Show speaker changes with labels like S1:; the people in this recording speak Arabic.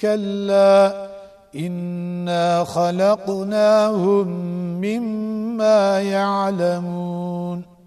S1: كلا إنا خلقناهم مما يعلمون.